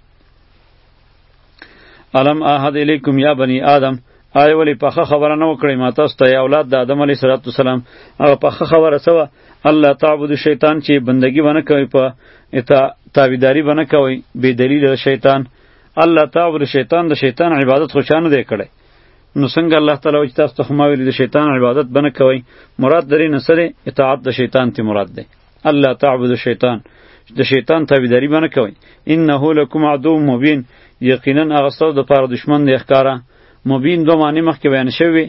الم احد الیکم یا بنی آدم آی ولی پخه خبره نه وکړی ما تاسو ته اولاد د آدم علی صلوات والسلام هغه پخه خبره سوه الله تعبد شیطان چې بندگی ونه کوي په اتا تابعداری ونه کوي بی دلیل شیطان الله تعبد شیطان د شیطان عبادت خو چانه دی کړی نو څنګه الله تعالی وجه تاسو ته خو ما ویل د شیطان عبادت بنه کوي مراد درې نه سره اطاعت د شیطان تی مراد دی الله تعبد شیطان د شیطان تابعداري باندې کوي انه لکم عدو مبین یقینا هغه ستاسو د پاره دشمن دی ښکارا مبین دوه معنی مخکې بیان شوی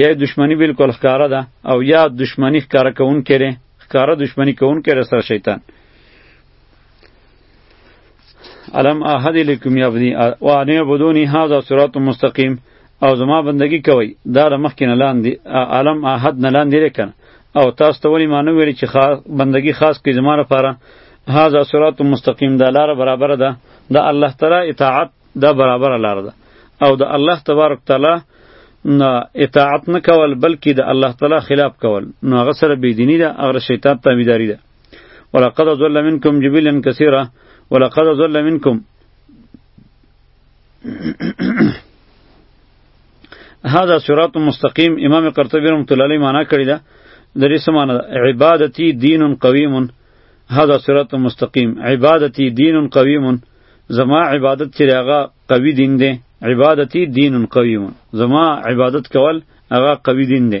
یا دشمنی بالکل ښکارا ده او یا دشمنی ښکارا کون کړي ښکارا دشمنی کون کړي سره شیطان علم احد لکم یا بنی و ان یعبدونی هذا صراط مستقیم او زما بندگی کوي دا له مخکې نه لاندې عالم احد نه لاندې لیکن او تاسو ته ولی مانو ویل چې خاص بندگی خاص کې زما لپاره هاذا صراط مستقیم دا لار برابر ده د الله تعالی اطاعت دا برابر لار ده او د الله تبارک تعالی نه اطاعت نه کول بلکې د الله تعالی خلاف کول نو هغه سره بی دینی ده هغه شیطان تابعداری ده ولقد ضل منکم جبلا کثیرا ولقد ضل منکم هذا صراط مستقیم امام قرطبی رحمۃ اللہ علیہ معنا کړی دا د دې سمانه عبادتي دین قویم هذا صراط مستقیم عبادتي دین قویم زما عبادت چې هغه قوی دین دی عبادتي دین قویم زما عبادت کول هغه قوی دین دی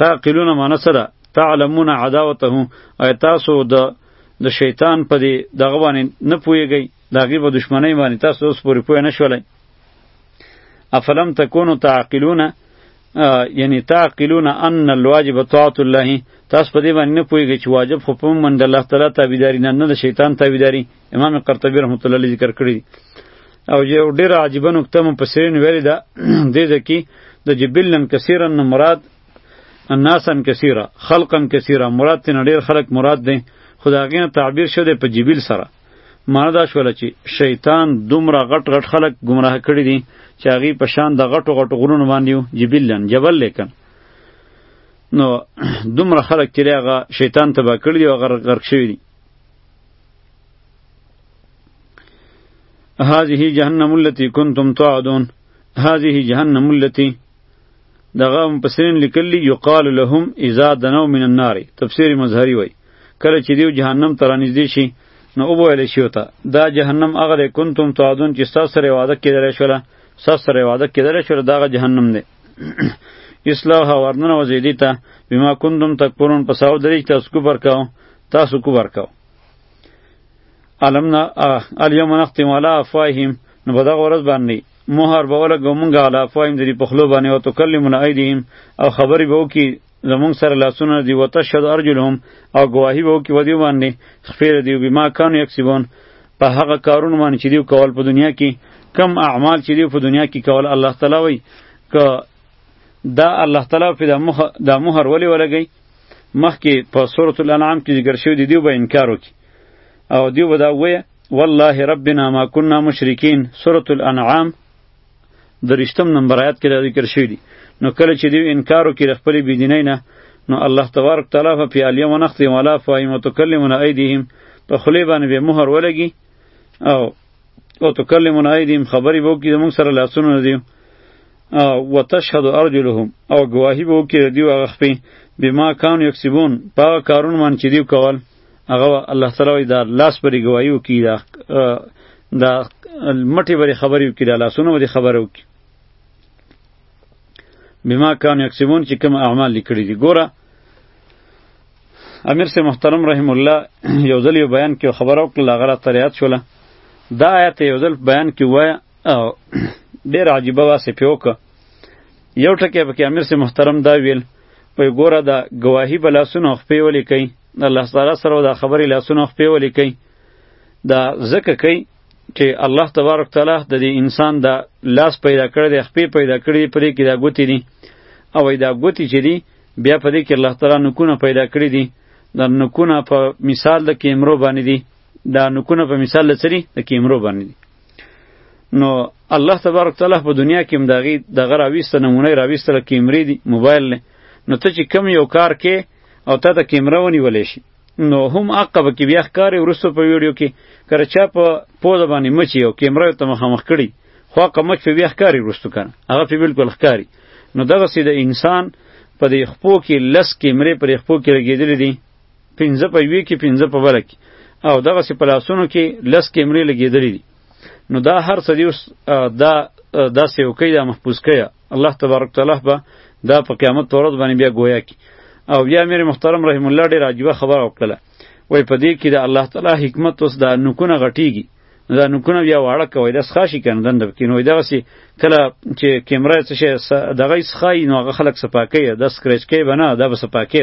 تعقلون معنی څه ده تعلمون عداوته اي تاسو د د شیطان په دی دغه باندې نه پويږي دغه په دشمنی باندې تاسو اوس پوری پوه نه شولای افلم تکونو تعقلون یعنی تعقلون ان الواجب طاعت الله تاسو په دې باندې نه پويږي چې واجب خو په من د الله تعالی تابعداري نه نه د شیطان تابعداري امام قرطبی رحمت الله علیه ذکر کړی او یو ډیر عجیب نکته مو په سرین ویل ده دې ځکه د جبلن کثیرا مراد الناسن کثیرا خلقا کثیرا مراد تن ډیر خلق مراد دی خدایغه تعبیر شوه په جبل سره معنی دا شول چې شیطان دومره غټ غټ خلق گمراه کړی دي چې هغه په شان د غټو غټو غرونو باندې جبلن جبل لیکن نو دومره خلق چې هغه شیطان تبا کړی دی او غرق شوی دی هذه جهنم التي كنتم تعدون هذه جهنم التي دغه مفسرین لیکلی یقال لهم اذا دنو من النار تفسیر مظهری وای کله چې دیو جهنم ته رانږدې شي نو او ویل شي وته دا جهنم هغه دی کنتم تعدون چې تاسو سره وعده کېدل شوله تاسو سره وعده کېدل شوله دا جهنم دی اصلاح ورننه وزیدی ته بما کنتم تکبرون پساو درې تاسو کو پر کاو تاسو کو ورکاو علمنا الیوم نختم علی افواههم نو په دغه ورځ باندې مهر به ولګو مونږ علی افواههم د دې په خولو باندې او تکلمنا ایدیهم او خبرې به وکړي زمونږ سره لاسونه دی وتشهد ارجلهم او ګواهي به وکړي ودیو باندې خپیر دی بما کانو یکسبون په هغه کارونه باندې چې دیو کول په دنیا کې کم اعمال چې دیو په دنیا کې کول الله تعالی وایي که دا الله تعالی په د مهر ولې ولګي مخکې په سورة الانعام کې ذکر شوی دی دیو به انکار وکړي او دیو به دا ووایه والله ربنا ما كنا مشرکین سورة الانعام د رښتم نمبر آیات کې ذکر شوی دی نو کله چې دیو انکار وکړي خپل بيدینۍ نه نو الله تبارک تعالی په پیالیه ونختم ولا فایمه تکلمنا ایدیهم په خلی باندې به مهر ولګي او او تکلمون ایدیم خبرې به وکړي زموږ سره لاسونه نه دي وتشهد ارجلهم او گواهی به وکړي د دیو هغه خپې بما کانو یکسبون په هغه کارونو باندې چې دیو کول هغه الله تعالی وایي دا لاس پرې ګواهي وکړي دا دا مټې پرې خبرې وکړي دا لاسونه پرې خبرې وکړي بما کانو یکسبون چې کوم اعمال لیکلي دي ګوره امیر سے محترم رحم الله یو ځل یو بیان کې خبره وکړه هغه راته ریاد شوله دا آیت یو ځل بیان کې وایه او ډیر عجیبه واسه پیوک یو ټکی پکې امیر سي محترم دا ویل وای ګوره دا گواهی به لاسونه خپې ولې کوي الله تعالی سره دا خبرې لاسونه خپې ولې کوي دا ځکه کوي چې الله تبارک تعالی د دې انسان دا لاس پیدا کړی دی خپې پیدا کړی دی پرې کې دا ګوتې دي او دا ګوتې چې دي بیا په دې کې الله تعالی نکونه پیدا کړی دي دا نکونه په مثال د کیمرو باندې دي دا نکونه په مثال لڅري د کیمرو باندې دي نو الله تبارک تعالی په دنیا کې هم دغه دغه راويسته نمونه راويسته کیمرې دي موبایل نه نو ته چې کم یو کار کې او ته ته کیمره ونیولې شي نو هم عقب کې بیا ښکارې ورسو په ویډیو کې کړه چا په پوزه باندې مچ یو کیمره ته مخامخ کړي خو قمچ په بیا ښکاری رستو کنه هغه په بالکل ښکاری نو دغه سي د انسان په دې خپو کې لس کیمرې پر خپو کې لګېدلې دي پنځه په یوې کې پنځه په بله کې او دغسې په لاسونو کې لس کیمرې لګېدلې دي نو دا هر څه دي اوس دا دا سیوکۍ دا محفوظ کړی الله تبارک تعالی به دا په قیامت په ورځ باندې بیا ګویا کړي او بیا میر محترم رحم الله ډېره عجیبه خبره وکړله وایي په دې کې د الله تعالی حکمت اوس دا نکونه غټیږي نو دا نکونه بیا واړه کوي دا سخا شي کنه دنده کې نو دا وسی کله چې کیمره څه شي دغه سخای نو هغه خلک سپاکي دا سکریچ کوي بنه دا به سپاکي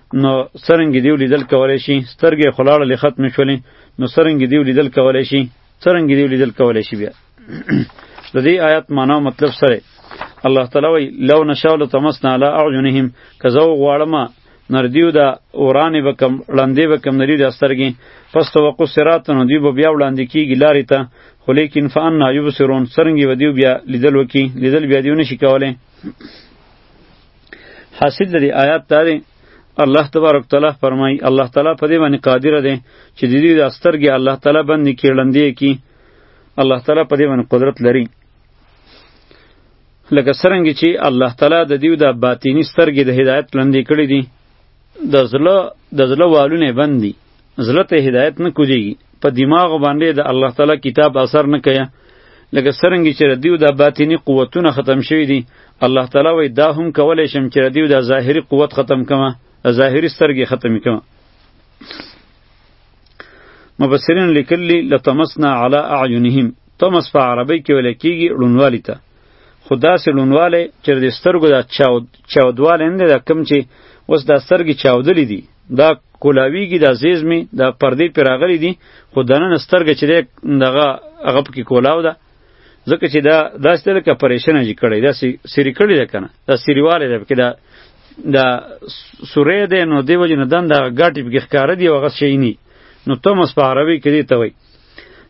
نو څرنګه دیو لیدل کولای شي سترګې خلاړه لې ختم شولې نو څرنګه دیو لیدل کولای شي څرنګه دیو لیدل کولای شي بیا د دې آیات معنا مطلب سره الله تعالی وی لو نشاء لتمسنا علی اعینهم کزو غواړم نردیو دا اورانې به کم ړندې به کم نری د سترګې پس توقع صراط نو دی به بیا وړاندې کیږي لارې ته خو لیکن فانا یبصرون څرنګه ودیو بیا لیدل وکي لیدل بیا دیو نشي کولای حاصل د دې آیات دا دی الله تبارک تعالی فرمای الله تعالی په دې باندې قادر دی چې د دې د سترګې الله تعالی باندې کېړندې کی الله تعالی په دې باندې قدرت لري لکه سرنګ چې الله تعالی د دیو د باطینی سترګې د هدایت لندې کړې دي د زړه د زړه والونه بندي زړه ته هدایت نه کوزیږي په دماغ باندې د الله تعالی کتاب اثر نه کوي لکه سرنګي چې ردیو د باطینی قوتونه ختم شوی دي الله تعالی وای دا هم کولای شم چې ردیو د ظاهری قوت ختم کما ظاهری سترګې ختم کما مبصرین لیکلی لتمسنا علی اعینهم تمس په عربی کې ویل کیږي ړونوالی ته خو داسې ړونوالی چې د سترګو د چاودوالی نه ده کوم چې اوس دا سترګې چاودلې دي دا کولاویږي دا زیزمې دا پردې پې راغلي دي خو دننه سترګه چې دی دغه هغه پکې کولاو ده ځکه چې دا داسې ده لکه پریشنه جي کړی داسې سیري کړی ده که نه دا سیریوالی ده پکې دا دا سوری دی نو دې وجې نه دن دا ګاټې پکې ښکاره دي او هغه شی ني نو تومس په عربي کې دې ته وایي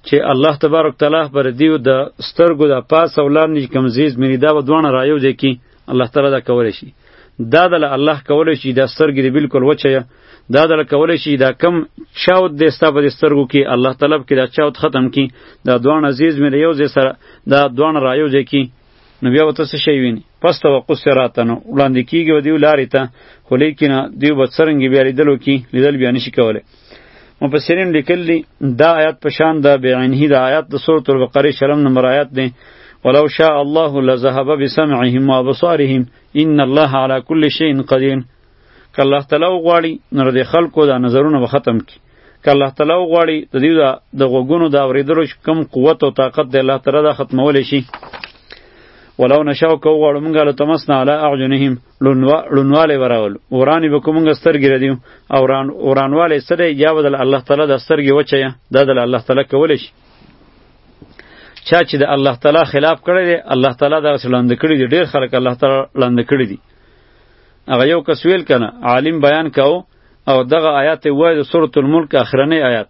چې الله تبارک تعالی پر دیو د سترګو د پاس او لاندې کمزیز مینې دا و دوانه رایو دی کې الله تعالی دا کولای شي دا د الله کولای شي دا سترګې دې بالکل وچه دا د کولای شي دا کم چاود دې ستا په سترګو کې الله تعالی کې دا چاود ختم کی دا دوان عزیز مې یو ځای سره دا دوان را یو ځای کی نو بیا وته څه شي ویني پس ته وقص راته نو وړاندې کیږي و دیو لارې ته خو لیکنه دیو به څرنګه بیا لیدلو کی لیدل بیا نشي کولای مفسرین لیکل دي دا آیات په شان د بعینه د آیات د سورۃ البقره شلم نمبر آیات دی ولو شاء الله لذهب بسمعهم وابصارهم ان الله على كل شيء قدير که الله تعالی وغواړي نو د خلکو دا نظرونه به ختم کړي که الله تعالی وغواړي د دې د غوګونو د اورېدلو کم قوت او طاقت د الله تعالی دا ختمول شي ولو نشاو کو غواړو مونږه له تمسنا علی اعجنهم ړونوالی وراول ورانی به کومنګ سترګې ردیو او ران ورانوالی سره یا بدل الله تعالی د سترګې وچه دا د الله تعالی کول شي چا چې د الله تعالی خلاف کړی دی الله تعالی دا لاندې کړی دی ډیر خلک الله تعالی لاندې کړی دی هغه یو کس ویل کنه عالم بیان کاو او دغه آیات وای د سورۃ الملک اخرنی آیات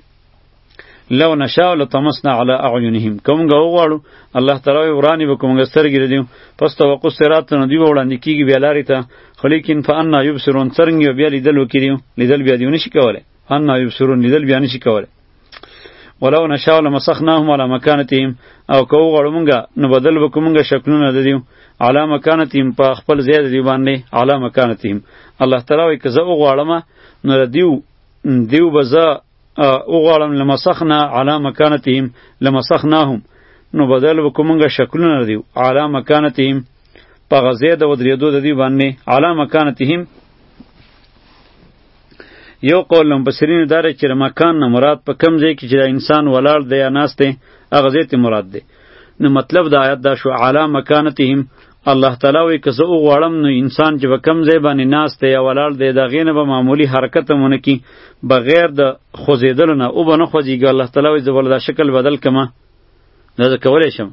لو نشاء لطمسنا على اعینهم کومګه وغواړو الله تعالی ورانی به کومګه سترګې لري پس توقع صراط نه دی وړاندې کیږي بیا لارې ته خو لیکن فانا یبصرون څرنګه بیا لیدل وکړي لیدل بیا دیونه شي کوله فانا یبصرون لیدل بیا نشي کوله ولو نشاء لمسخناهم على مكانتهم او کو غړو مونږه نو بدل وکومږه شکلونه د دیو على مكانتهم په خپل زیاد دی باندې على مكانتهم الله تعالی وی که زه وغواړم نو دیو دیو بزا اوغړم لمسخنا علی مکانتهم لمسخناهم نو بدل وکومنګه شکلونه دیو علی مکانتهم په غزه د ودریدو د دی باندې علی مکانتهم یو قول لم بصرین داره چې مکان نه مراد په کم ځای کې چې انسان ولاړ دی یا ناست دی هغه ځای ته مراد دی نو مطلب د آیات دا شو اعلی مکانتهم الله تعالی وی که زه وغواړم نو انسان چې به کم ځای باندې ناست دی یا ولاړ دی د هغې نه به معمولي حرکت هم ونه کړي بغیر د خوځېدلو نه وبه نه خوځېږي الله تعالی وی زه به دا شکل بدل کړم دا زه کولی شم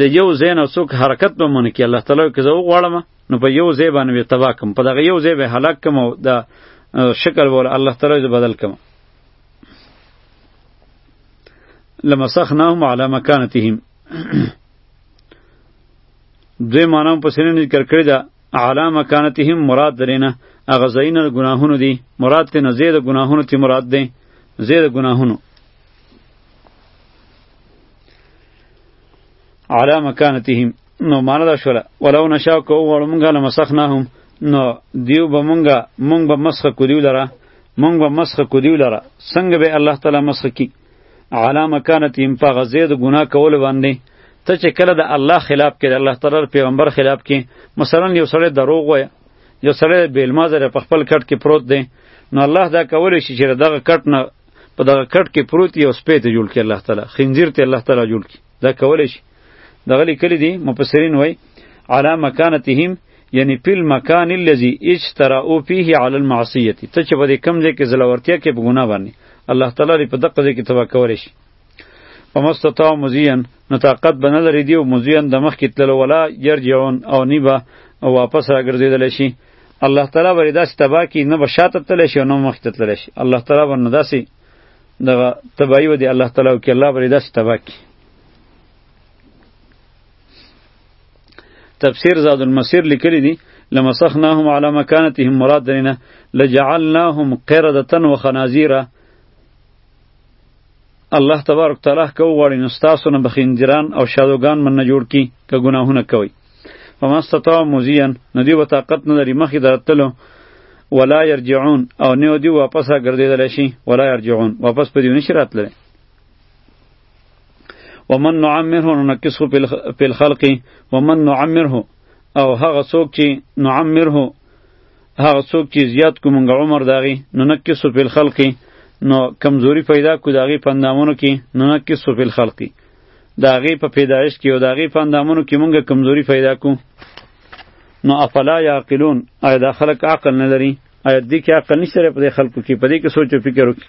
د یو ځای نه څوک حرکت به ونه کړي الله تعالی که زه وغواړم نو په یو ځای باندې به تباه کړم په دغه یو ځای به هلاک کړم او د شکل به الله تعالی زه بدل کړم لمسخناهم علی مکانتهم دوی معنی په سینه ذکر کړی دا علی مکانتهم مراد درینه هغه ځایونه د ګناهونو دي مراد ته نه زیاده ګناهونو ته مراد دی زیاده ګناهونو علی مکانتهم نو معنی دا شوله ولو نشاء کو غواړو مونږه لمسخناهم نو دیو به مونږه مونږ به مسخ کو دیو لره مونږ به مسخ کو دیو لره څنګه به الله تعالی مسخ کی علا مکانتهم په غزې د ګناه کول باندې ته چې کله د الله خلاف کې د الله تعالی پیغمبر خلاف کې مثلا یو سړی دروغ وایي یو سړی بیلما زره په خپل کټ کې پروت دی نو الله دا کولی شي چې دغه کټ نه په دغه کټ کې پروت یو سپی ته جوړ کړي الله تعالی خنزیر ته الله تعالی جوړ کړي دا کولی شي دغه لیکلي دي مفسرین وایي علی مکانتهم یعنی پیل مکان الذی اجترأو فیه علی المعصیه ته چې په دې کم ځای کې زلورتیا کې په ګناه باندې الله تعالی دې په دقه ځای کې تبا کولی شي ومستطاع مزین نو طاقت به نه لري دی او مزین د مخکې تللو ولا یرجعون او نی به واپس راګرځېدلی شي الله تعالی به داسې تبا کړي نه به شاته تللی شي او نه مخکې ته تللی شي الله تعالی به نو داسې دغه تبایی و دی الله تعالی وکړي الله به یې داسې تباه کړي تفسیر زاد المسیر لیکلی دی لمسخناهم على مكانتهم مراد درینه لجعلناهم قردة وخنازیرا الله تبارک تعالی کو غواړي نو ستاسو نه بخیندران او شادوګان من نه جوړ کی که ګناهونه کوي فما استطاع مزیان نو دی و طاقت نه لري مخې درتلو ولا يرجعون او نه دی واپس را ګرځیدل شي ولا يرجعون واپس په دې نشي راتللی ومن نعمره ننکسه په الخلق ومن نعمره او هغه څوک چې نعمره هغه څوک چې زیات کو مونږ عمر داغي ننکسه په الخلق نو کمزوری پیدا کو داغي پندامونو کې ننکسه په الخلق د هغې په پیدایش کې او د هغې په اندامونو کې مونږ کمزوري پیدا کو نو افلا یعقلون آیا دا خلک عقل نه لري آیا دې کې عقل نشته په دې خلکو کې په دې کې سوچ او فکر وکړي